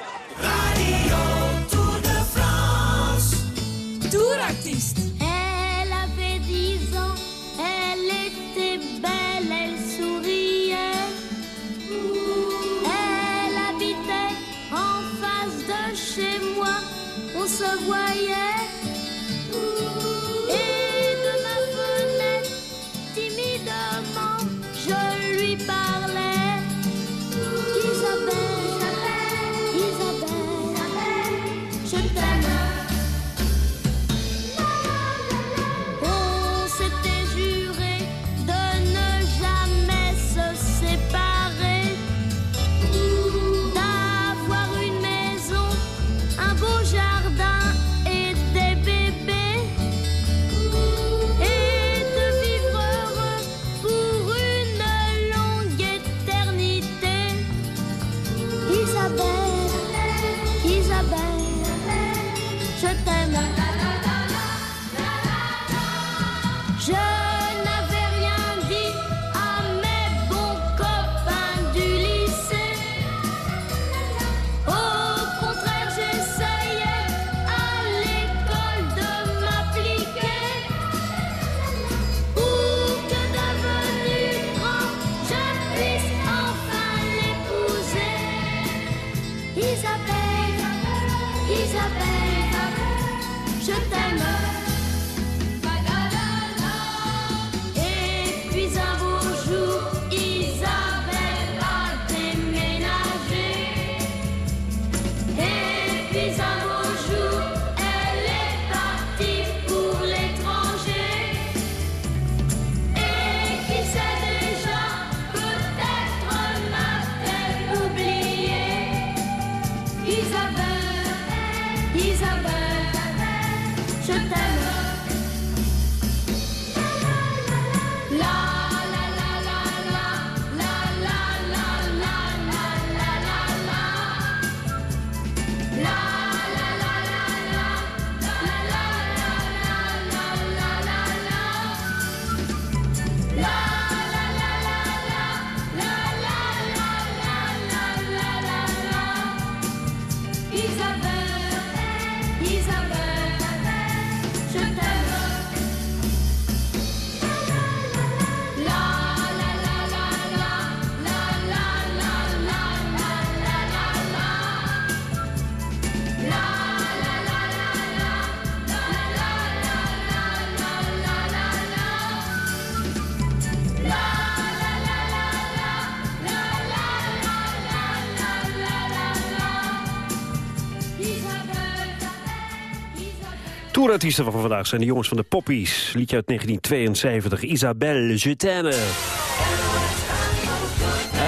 Speaker 2: Tourartiesten van vandaag zijn de jongens van de Poppies. Liedje uit 1972, Isabelle, t'aime.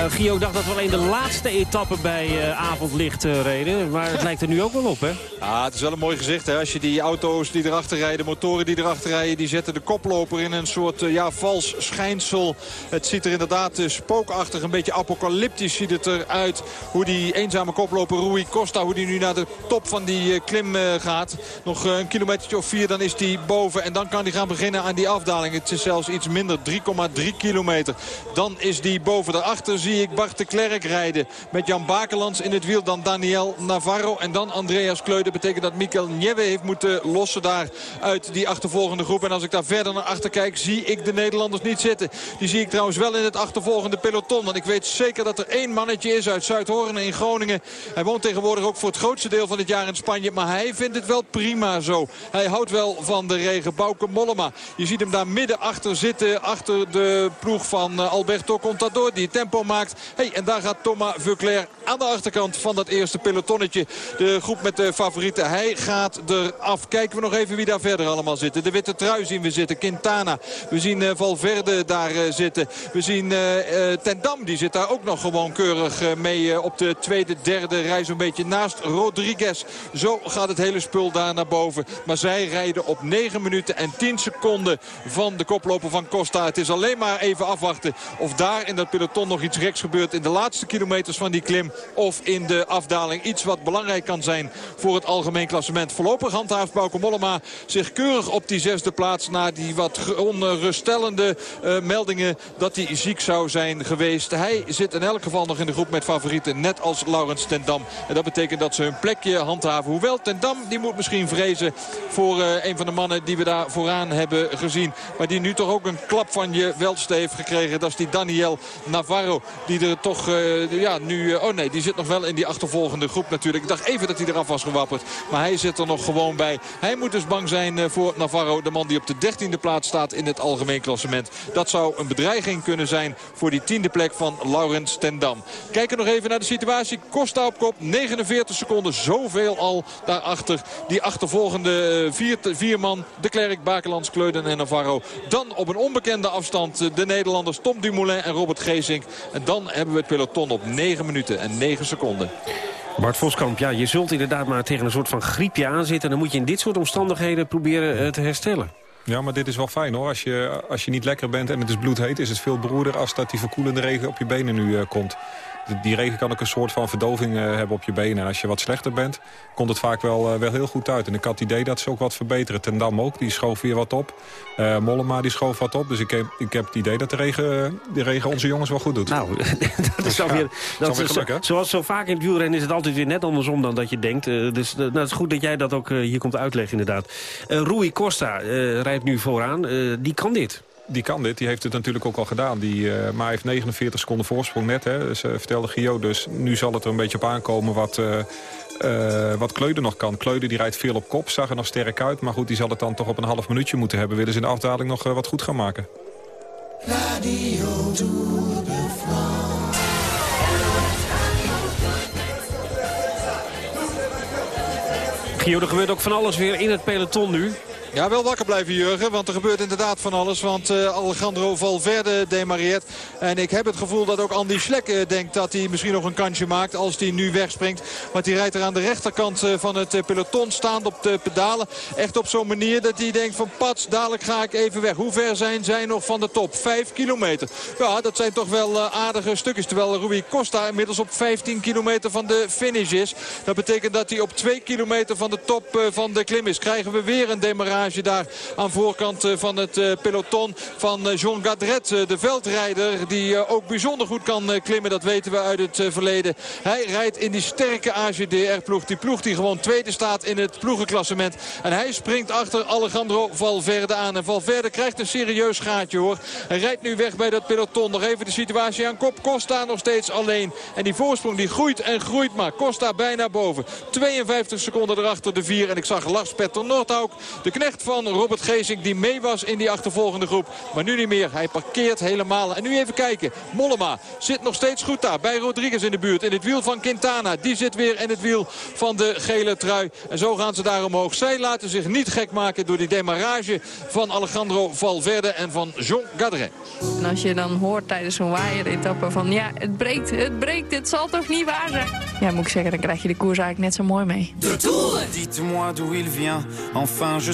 Speaker 2: Gio, ik dacht dat we alleen de laatste etappe bij eh, avondlicht eh, reden. Maar het lijkt er nu ook wel op, hè?
Speaker 11: Ja, het is wel een mooi gezicht. Hè? Als je die auto's die erachter rijden, motoren die erachter rijden... die zetten de koploper in een soort eh, ja, vals schijnsel. Het ziet er inderdaad eh, spookachtig, een beetje apocalyptisch ziet het eruit. Hoe die eenzame koploper Rui Costa, hoe die nu naar de top van die eh, klim eh, gaat. Nog eh, een kilometertje of vier, dan is die boven. En dan kan hij gaan beginnen aan die afdaling. Het is zelfs iets minder, 3,3 kilometer. Dan is die boven. Daarachter zie ik Bart de Klerk rijden. Met Jan Bakelands in het wiel. Dan Daniel Navarro. En dan Andreas Kleu. Dat betekent dat Mikkel Nieve heeft moeten lossen daar uit die achtervolgende groep. En als ik daar verder naar achter kijk, zie ik de Nederlanders niet zitten. Die zie ik trouwens wel in het achtervolgende peloton. Want ik weet zeker dat er één mannetje is uit Zuidhoorn in Groningen. Hij woont tegenwoordig ook voor het grootste deel van het jaar in Spanje. Maar hij vindt het wel prima zo. Hij houdt wel van de regen. Bouke Mollema. Je ziet hem daar midden achter zitten. Achter de ploeg van eh, Alberto Contador. Die tempo maakt. Hey, en daar gaat Thomas Vuclair aan de achterkant van dat eerste pelotonnetje. De groep met de favorieten. Hij gaat eraf. Kijken we nog even wie daar verder allemaal zitten. De witte trui zien we zitten. Quintana. We zien eh, Valverde daar eh, zitten. We zien eh, eh, Ten Dam. Die zit daar ook nog gewoon keurig mee op de tweede, derde rij. Zo'n beetje naast Rodriguez. Zo gaat het hele spul daar naar boven. Maar zij rijden op 9 minuten en 10 seconden van de koploper van Costa. Het is alleen maar even afwachten of daar in dat peloton nog iets gebeurt. In de laatste kilometers van die klim. Of in de afdaling. Iets wat belangrijk kan zijn voor het algemeen klassement. Voorlopig handhaaft Bauke Mollema zich keurig op die zesde plaats. Na die wat onruststellende eh, meldingen dat hij ziek zou zijn geweest. Hij zit in elk geval nog in de groep met favorieten. Net als Laurens ten Dam. En dat betekent dat ze hun plekje handhaven. Hoewel ten Dam die moet misschien vrezen voor eh, een van de mannen die we daar vooraan hebben gezien. Maar die nu toch ook een klap van je welste heeft gekregen. Dat is die Daniel Navarro. Die er toch, eh, ja nu, eh, oh nee, die zit nog wel in die achtervolgende groep natuurlijk. Ik dacht even dat hij eraf was gewapperd. Maar hij zit er nog gewoon bij. Hij moet dus bang zijn eh, voor Navarro. De man die op de dertiende plaats staat in het algemeen klassement. Dat zou een bedreiging kunnen zijn voor die tiende plek van Laurens ten Dam. Kijken nog even naar de situatie. Costa op kop, 49 seconden. Zoveel al daarachter. Die achtervolgende vier, vier man. De Klerk, Bakelands, Kleuden en Navarro. Dan op een onbekende afstand de Nederlanders Tom Dumoulin en Robert Geesink. En dan hebben we het peloton op 9 minuten en 9 seconden.
Speaker 2: Bart Voskamp, ja, je zult inderdaad maar tegen een soort van griepje aanzitten. En dan moet je in dit soort omstandigheden proberen eh, te herstellen.
Speaker 16: Ja, maar dit is wel fijn hoor. Als je, als je niet lekker bent en het is bloedheet... is het veel beroerder als dat die verkoelende regen op je benen nu eh, komt. Die- regen kan ook een soort van verdoving eh, hebben op je benen. En als je wat slechter bent, komt het vaak wel, eh, wel heel goed uit. En ik had het idee dat ze ook wat verbeteren. Ten Dam ook, die schoof weer wat op. Eh, Mollema die schoof wat op. Dus ik heb, ik heb het idee dat de regen, de regen onze jongens wel goed doet.
Speaker 2: Nou, dat is
Speaker 16: ja,
Speaker 2: alweer...
Speaker 16: dat is geluk,
Speaker 2: zoals zo vaak in het wielrennen is het altijd weer net andersom dan dat je denkt. Dus eh, nou, het is goed dat jij dat ook hier komt uitleggen inderdaad. Rui Costa rijdt nu vooraan. Die kan dit.
Speaker 16: Die kan dit, die heeft het natuurlijk ook al gedaan. Die, eh, maar hij heeft 49 seconden voorsprong net, hè, dus, eh, vertelde Gio. Dus nu zal het er een beetje op aankomen wat, eh eh, wat Kleuder nog kan. Kleuder die rijdt veel op kop, zag er nog sterk uit. Maar goed, die zal het dan toch op een half minuutje moeten hebben. Willen ze in de afdaling nog wat goed gaan maken.
Speaker 18: Radio Tour de France.
Speaker 2: Gio, er gebeurt ook van alles weer in het peloton nu.
Speaker 11: Ja, wel wakker blijven Jurgen, want er gebeurt inderdaad van alles. Want eh, Alejandro Valverde demareert. En ik heb het gevoel dat ook Andy Schlek eh, denkt dat hij misschien nog een kansje maakt als hij nu wegspringt. Want hij rijdt er aan de rechterkant eh, van het peloton staand op de pedalen. Echt op zo'n manier dat hij denkt van pats, dadelijk ga ik even weg. Hoe ver zijn zij nog van de top? Vijf kilometer. Ja, dat zijn toch wel aardige stukjes. Terwijl Rui Costa inmiddels op 15 kilometer van de finish is. Dat betekent dat hij op 2 kilometer van de top van de klim is. Krijgen we weer een demarage daar aan voorkant eh, van het eh, peloton van eh, Jean Gadret. De veldrijder die ook bijzonder goed kan klimmen. Dat weten we uit het verleden. Hij rijdt in die sterke AGDR-ploeg. Die ploeg die gewoon tweede staat in het ploegenklassement. En hij springt achter Alejandro Valverde aan. En Valverde krijgt een serieus gaatje hoor. Hij rijdt nu weg bij dat peloton. Nog even de situatie aan kop. Costa nog steeds alleen. En die voorsprong die groeit en groeit maar. Costa bijna boven. 52 seconden erachter de vier. En ik zag Lars Petter Nordhaug, de knecht van Robert Geesink die mee was in die achtervolgende groep. Maar nu niet meer. Hij parkeert helemaal. En nu even kijken. Mollema zit nog steeds goed daar bij Rodriguez in de buurt. In het wiel van Quintana. Die zit weer in het wiel van de gele trui. En zo gaan ze daar omhoog. Zij laten zich niet gek maken door die demarrage van Alejandro Valverde en van Jean Gadret.
Speaker 23: En als je dan hoort tijdens zo'n waaieretappe van ja, het breekt, het breekt, het zal toch niet waar zijn? Ja, moet ik zeggen, dan krijg je de koers eigenlijk net zo mooi mee.
Speaker 24: Dites-moi d'où il vient, enfin je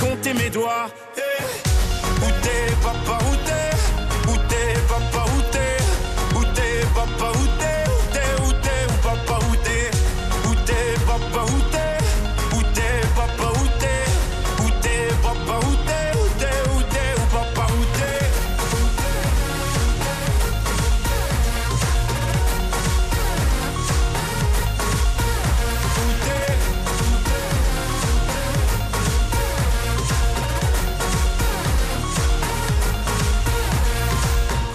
Speaker 24: compté mes doigts. Eh, Où t'es papa, où t'es? Où t'es papa, où t'es? Où t'es papa, où t'es?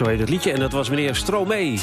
Speaker 2: Zo heet het liedje. En dat was meneer Stromae.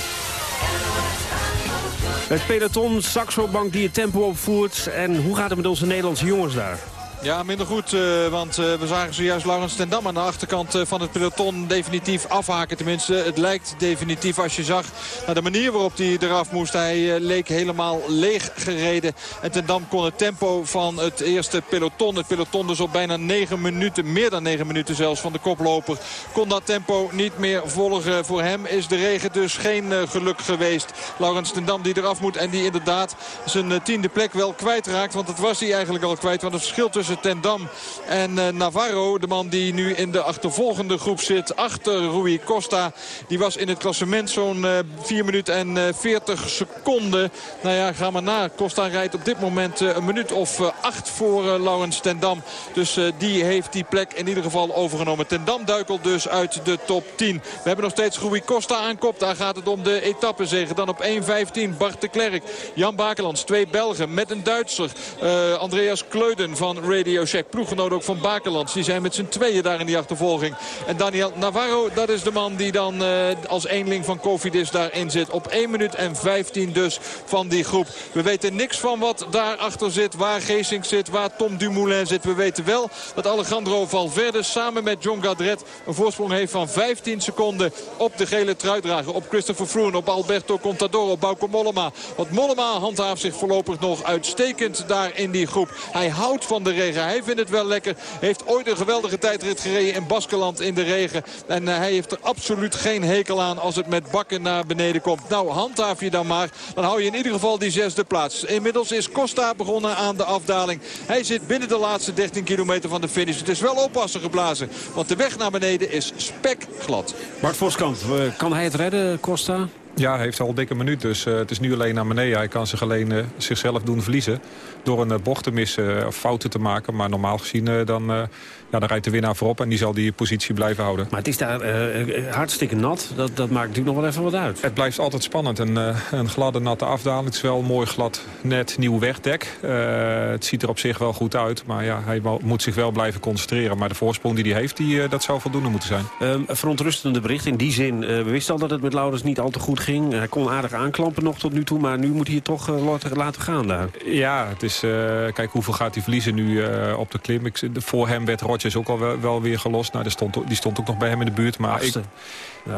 Speaker 2: Het peloton, Saxo Bank die het tempo opvoert. En hoe gaat het met onze Nederlandse jongens daar?
Speaker 11: Ja, minder goed, eh, want eh, we zagen zojuist Laurens ten Dam aan de achterkant eh, van het peloton definitief afhaken. Tenminste, het lijkt definitief als je zag naar de manier waarop hij eraf moest. Hij leek helemaal leeg gereden. En ten Dam kon het tempo van het eerste peloton, het peloton dus op bijna 9 minuten, meer dan 9 minuten zelfs van de koploper, kon dat tempo niet meer volgen. Voor hem is de regen dus geen geluk geweest. Laurens ten Dam die eraf moet en die inderdaad zijn tiende plek wel kwijtraakt. Want dat was hij eigenlijk al kwijt. Want het verschil tussen tussen Ten Dam en eh, Navarro. De man die nu in de achtervolgende groep zit achter Rui Costa. Die was in het klassement zo'n eh, 4 minuten en eh, 40 seconden. Nou ja, ga maar na. Costa rijdt op dit moment eh, een minuut of eh, acht voor eh, Laurens Ten Dam. Dus eh, die heeft die plek in ieder geval overgenomen. Ten Dam duikelt dus uit de top 10. We hebben nog steeds Rui Costa aan kop. Daar gaat het om de etappezege. Dan op 1.15 Bart de Klerk. Jan Bakelands, twee Belgen met een Duitser. Eh, Andreas Kleuden van Shack. Ploeggenoot ook van Bakelands. Die zijn met z'n tweeën daar in die achtervolging. En Daniel Navarro, dat is de man die dan eh, als eenling van Cofidis daarin zit. Op 1 minuut en 15 dus van die groep. We weten niks van wat daarachter zit. Waar Geesink zit, waar Tom Dumoulin zit. We weten wel dat Alejandro Valverde samen met John Gadret... een voorsprong heeft van 15 seconden op de gele truidrager. Op Christopher Froome, op Alberto Contador, op Bauke Mollema. Want Mollema handhaaft zich voorlopig nog uitstekend daar in die groep. Hij houdt van de Hij vindt het wel lekker. Heeft ooit een geweldige tijdrit gereden in Baskeland in de regen. En eh, hij heeft er absoluut geen hekel aan als het met bakken naar beneden komt. Nou, handhaaf je dan maar. Dan hou je in ieder geval die zesde plaats. Inmiddels is Costa begonnen aan de afdaling. Hij zit binnen de laatste 13 kilometer van de finish. Het is wel oppassen geblazen. Want de weg naar beneden is spekglad.
Speaker 2: Bart Voskamp, eh, kan hij het redden, Costa?
Speaker 16: Ja, hij heeft al dikke minuut, dus eh, het is nu alleen naar beneden. Hij kan zich alleen eh, zichzelf doen verliezen door een eh, bocht te missen of fouten te maken. Maar normaal gezien dan, ja, dan rijdt de winnaar voorop en die zal die positie blijven houden.
Speaker 2: Maar het is daar eh, hartstikke nat. Dat, dat maakt natuurlijk nog wel even wat uit.
Speaker 16: Het blijft altijd spannend. Een, eh, een gladde, natte afdaling. Het is wel mooi glad, net nieuw wegdek. Eh, het ziet er op zich wel goed uit. Maar ja, hij mo- moet zich wel blijven concentreren. Maar de voorsprong die hij heeft, die, eh, dat zou voldoende moeten zijn.
Speaker 2: Ehm, een verontrustende bericht in die zin. eh, we wisten al dat het met Laurens niet al te goed ging. Hij kon aardig aanklampen nog tot nu toe. Maar nu moet hij het toch eh, laten- gaan daar.
Speaker 16: Ja, het is, eh, kijk hoeveel gaat hij verliezen nu eh, op de klim. Ik, de- voor hem werd Rodgers ook al wel, wel weer gelost. Nou, die, stond, die stond ook nog bij hem in de buurt. Maar ik,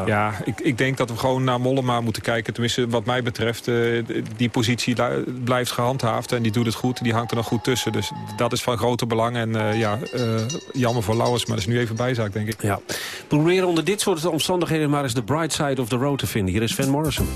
Speaker 16: ja, ik, ik denk dat we gewoon naar Mollema moeten kijken. Tenminste, wat mij betreft, eh, die positie blijft gehandhaafd. En die doet het goed. Die hangt er nog goed tussen. Dus dat is van grote belang. En eh, ja, eh, jammer voor Lauwers, maar dat is nu even bijzaak, denk ik.
Speaker 2: Ja. Proberen onder dit soort omstandigheden maar eens de bright side of the road te vinden. Hier is Van Morrison.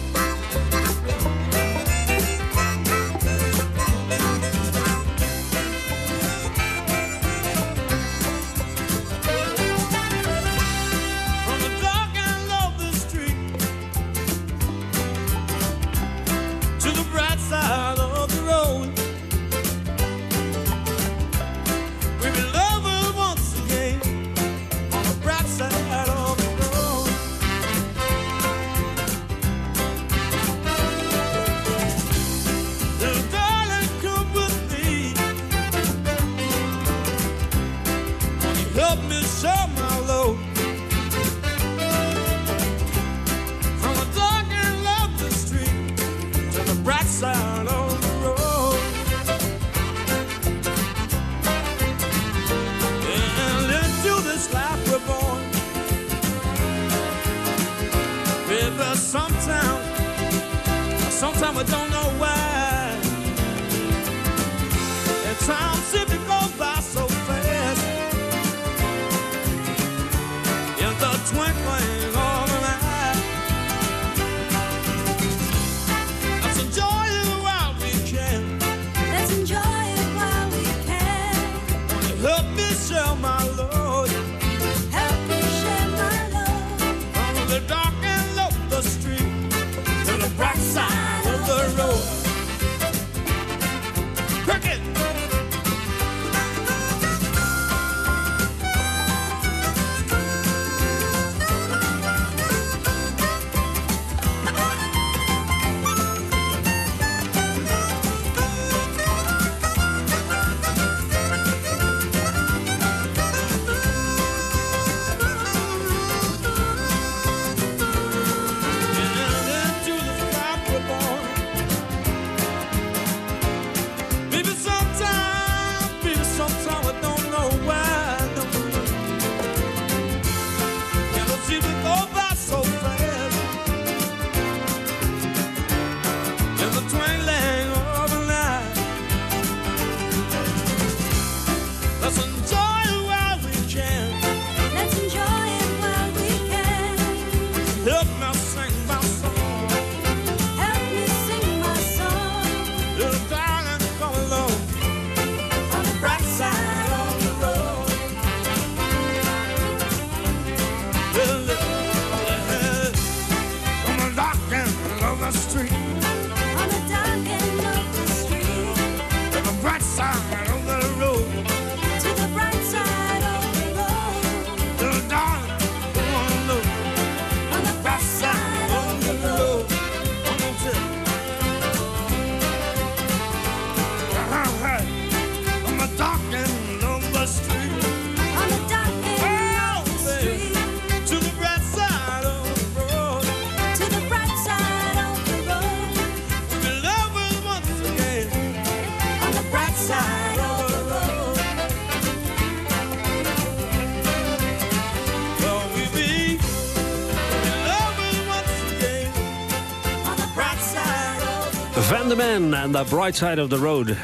Speaker 2: De Man and the Bright Side of the Road.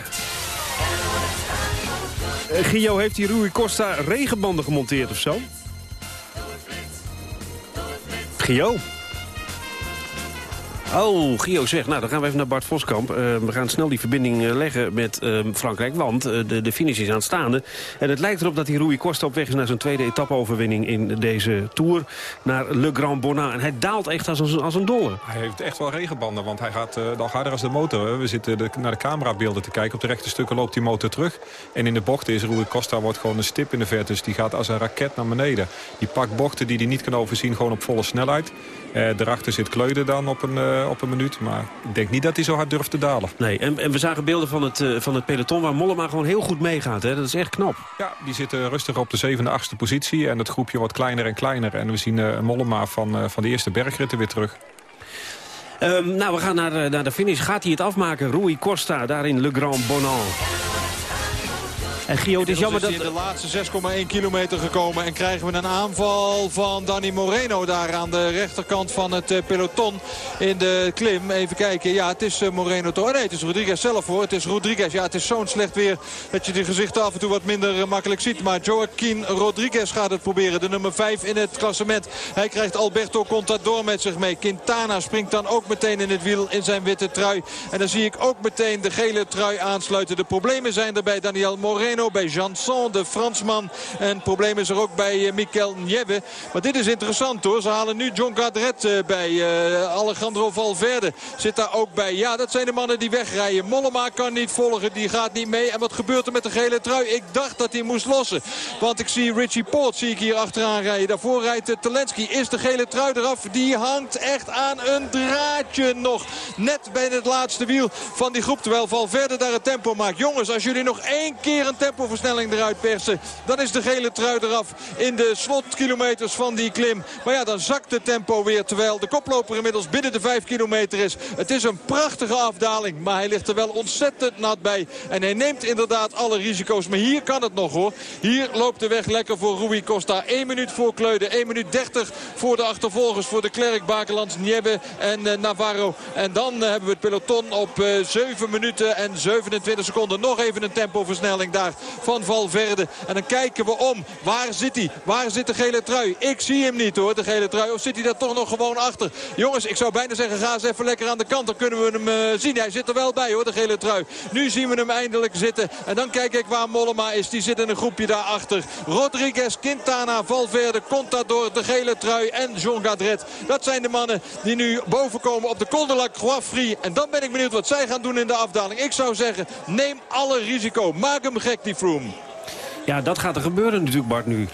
Speaker 2: Eh, Gio, heeft die Rui Costa regenbanden gemonteerd of zo? Gio? Oh, Gio zegt, nou dan gaan we even naar Bart Voskamp. Eh, we gaan snel die verbinding eh, leggen met eh, Frankrijk, want de, de finish is aanstaande. En het lijkt erop dat die Rui Costa op weg is naar zijn tweede etappe-overwinning in deze Tour. Naar Le Grand Bonnat. En hij daalt echt als een, als een dolle.
Speaker 16: Hij heeft echt wel regenbanden, want hij gaat dan harder als de motor. We zitten de, naar de camerabeelden te kijken. Op de rechte stukken loopt die motor terug. En in de bochten is Rui Costa wordt gewoon een stip in de verte. Dus die gaat als een raket naar beneden. Die pakt bochten die hij niet kan overzien gewoon op volle snelheid. Daarachter zit Kleuder dan op een, uh, op een minuut. Maar ik denk niet dat hij zo hard durft te dalen.
Speaker 2: Nee, en, en we zagen beelden van het, uh, van het peloton waar Mollema gewoon heel goed meegaat. Dat is echt knap.
Speaker 16: Ja, die zitten rustig op de zevende, achtste positie. En het groepje wordt kleiner en kleiner. En we zien Mollema van, van de eerste bergritten weer terug.
Speaker 2: Um, nou, we gaan naar, naar de finish. Gaat hij het afmaken? Rui Costa, daar in Le Grand Bonan. En Gio, het is jammer dat...
Speaker 11: in de laatste 6,1 kilometer gekomen. En krijgen we een aanval van Danny Moreno daar aan de rechterkant van het peloton in de klim. Even kijken. Ja, het is Moreno toch. Nee, het is Rodriguez zelf hoor. Het is Rodriguez. Ja, het is zo'n slecht weer dat je de gezichten af en toe wat minder makkelijk ziet. Maar Joaquin Rodriguez gaat het proberen. De nummer 5 in het klassement. Hij krijgt Alberto Contador met zich mee. Quintana springt dan ook meteen in het wiel in zijn witte trui. En dan zie ik ook meteen de gele trui aansluiten. De problemen zijn er bij Daniel Moreno bij Janson, de Fransman. En probleem is er ook bij Mikel Nieve. Maar dit is interessant hoor. Ze halen nu John Gadret bij. Uh, Alejandro Valverde zit daar ook bij. Ja, dat zijn de mannen die wegrijden. Mollema kan niet volgen, die gaat niet mee. En wat gebeurt er met de gele trui? Ik dacht dat hij moest lossen. Want ik zie Richie Poort zie ik hier achteraan rijden. Daarvoor rijdt Telensky. Is de gele trui eraf? Die hangt echt aan een draadje nog. Net bij het laatste wiel van die groep. Terwijl Valverde daar het tempo maakt. Jongens, als jullie nog één keer een tempoversnelling eruit persen. Dan is de gele trui eraf in de slotkilometers van die klim. Maar ja, dan zakt het tempo weer. Terwijl de koploper inmiddels binnen de 5 kilometer is. Het is een prachtige afdaling. Maar hij ligt er wel ontzettend nat bij. En hij neemt inderdaad alle risico's. Maar hier kan het nog hoor. Hier loopt de weg lekker voor Rui Costa. 1 minuut voor Kleuden. 1 minuut 30 voor de achtervolgers. Voor de Klerk, Bakelands, Niebbe en uh, Navarro. En dan uh, hebben we het peloton op uh, 7 minuten en 27 seconden. Nog even een tempoversnelling daar van Valverde. En dan kijken we om. Waar zit hij? Waar zit de gele trui? Ik zie hem niet hoor, de gele trui. Of zit hij daar toch nog gewoon achter? Jongens, ik zou bijna zeggen, ga eens even lekker aan de kant. Dan kunnen we hem uh, zien. Hij zit er wel bij hoor, de gele trui. Nu zien we hem eindelijk zitten. En dan kijk ik waar Mollema is. Die zit in een groepje daarachter. Rodriguez, Quintana, Valverde, Contador, de gele trui en Jean Gadret. Dat zijn de mannen die nu bovenkomen op de Col de En dan ben ik benieuwd wat zij gaan doen in de afdaling. Ik zou zeggen, neem alle risico. Maak hem gek, die Froome.
Speaker 2: Ja, dat gaat er gebeuren natuurlijk, Bart, nu.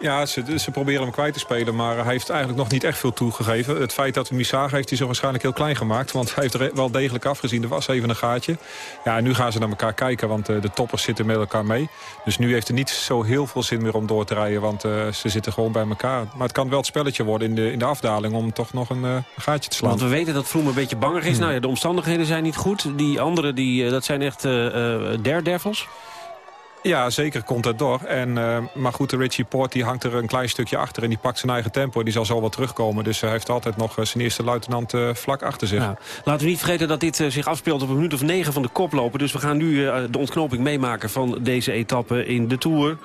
Speaker 16: Ja, ze, ze proberen hem kwijt te spelen, maar hij heeft eigenlijk nog niet echt veel toegegeven. Het feit dat hij Misaga heeft hij zo waarschijnlijk heel klein gemaakt. Want hij heeft er wel degelijk afgezien. Er was even een gaatje. Ja, en nu gaan ze naar elkaar kijken, want uh, de toppers zitten met elkaar mee. Dus nu heeft het niet zo heel veel zin meer om door te rijden, want uh, ze zitten gewoon bij elkaar. Maar het kan wel het spelletje worden in de, in de afdaling om toch nog een uh, gaatje te slaan.
Speaker 2: Want we weten dat Vroom een beetje banger is. Hmm. Nou ja, de omstandigheden zijn niet goed. Die anderen, die, dat zijn echt daredevils.
Speaker 16: Ja, zeker komt het door. En, uh, maar goed, de Richie die hangt er een klein stukje achter... en die pakt zijn eigen tempo. Die zal zo wel terugkomen. Dus hij heeft altijd nog zijn eerste luitenant uh, vlak achter zich.
Speaker 2: Ja. Laten we niet vergeten dat dit zich afspeelt op een minuut of negen van de koploper. Dus we gaan nu de ontknoping meemaken van deze etappe in de Tour.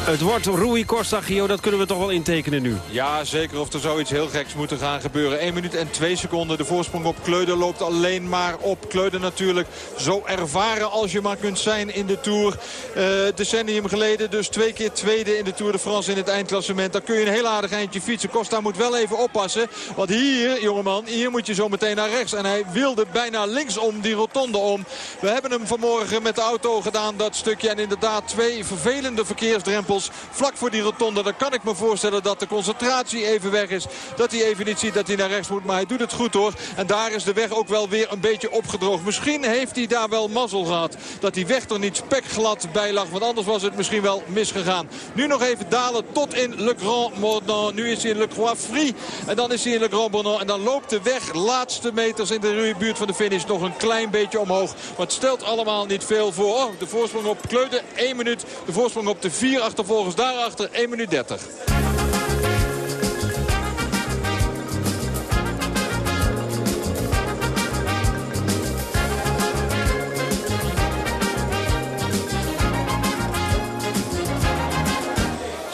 Speaker 2: Het wordt Rui Costa, Gio, dat kunnen we toch wel intekenen nu.
Speaker 11: Ja, zeker of er zoiets heel geks moet gaan gebeuren. 1 minuut en 2 seconden. De voorsprong op Kleuder loopt alleen maar op. Kleuder natuurlijk zo ervaren als je maar kunt zijn in de Tour. Uh, decennium geleden dus twee keer tweede in de Tour de France in het eindklassement. Dan kun je een heel aardig eindje fietsen. Costa moet wel even oppassen. Want hier, jongeman, hier moet je zo meteen naar rechts. En hij wilde bijna linksom die rotonde om. We hebben hem vanmorgen met de auto gedaan, dat stukje. En inderdaad twee vervelende verkeersdrempels vlak voor die rotonde. Dan kan ik me voorstellen dat de concentratie even weg is. Dat hij even niet ziet dat hij naar rechts moet. Maar hij doet het goed hoor. En daar is de weg ook wel weer een beetje opgedroogd. Misschien heeft hij daar wel mazzel gehad. Dat die weg er niet spekglad bij lag. Want anders was het misschien wel misgegaan. Nu nog even dalen tot in Le Grand Mordant. Nu is hij in Le Croix Free. En dan is hij in Le Grand Mordant. En dan loopt de weg laatste meters in de buurt van de finish nog een klein beetje omhoog. Maar het stelt allemaal niet veel voor. Oh, de voorsprong op Kleuden 1 minuut. De voorsprong op de 4 achter Vervolgens daarachter 1 minuut 30.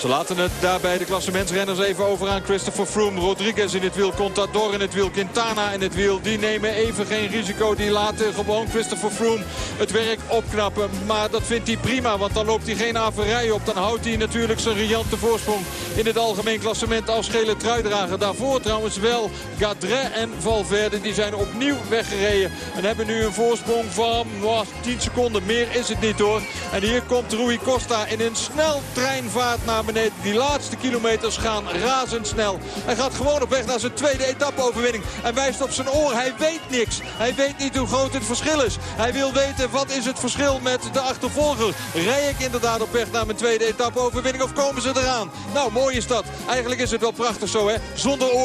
Speaker 11: Ze laten het daarbij de klassementsrenners even over aan Christopher Froome. Rodriguez in het wiel, Contador in het wiel, Quintana in het wiel. Die nemen even geen risico. Die laten gewoon Christopher Froome het werk opknappen. Maar dat vindt hij prima, want dan loopt hij geen averij op. Dan houdt hij natuurlijk zijn riante voorsprong in het algemeen klassement als gele truidrager. Daarvoor trouwens wel Gadret en Valverde. Die zijn opnieuw weggereden en hebben nu een voorsprong van oh, 10 seconden. Meer is het niet hoor. En hier komt Rui Costa in een snel treinvaart naar beneden. Die laatste kilometers gaan razendsnel. Hij gaat gewoon op weg naar zijn tweede etappe-overwinning. En wijst op zijn oor. Hij weet niks. Hij weet niet hoe groot het verschil is. Hij wil weten wat is het verschil met de achtervolger. Rij ik inderdaad op weg naar mijn tweede etappe-overwinning of komen ze eraan? Nou, mooi is dat. Eigenlijk is het wel prachtig zo hè. Zonder oor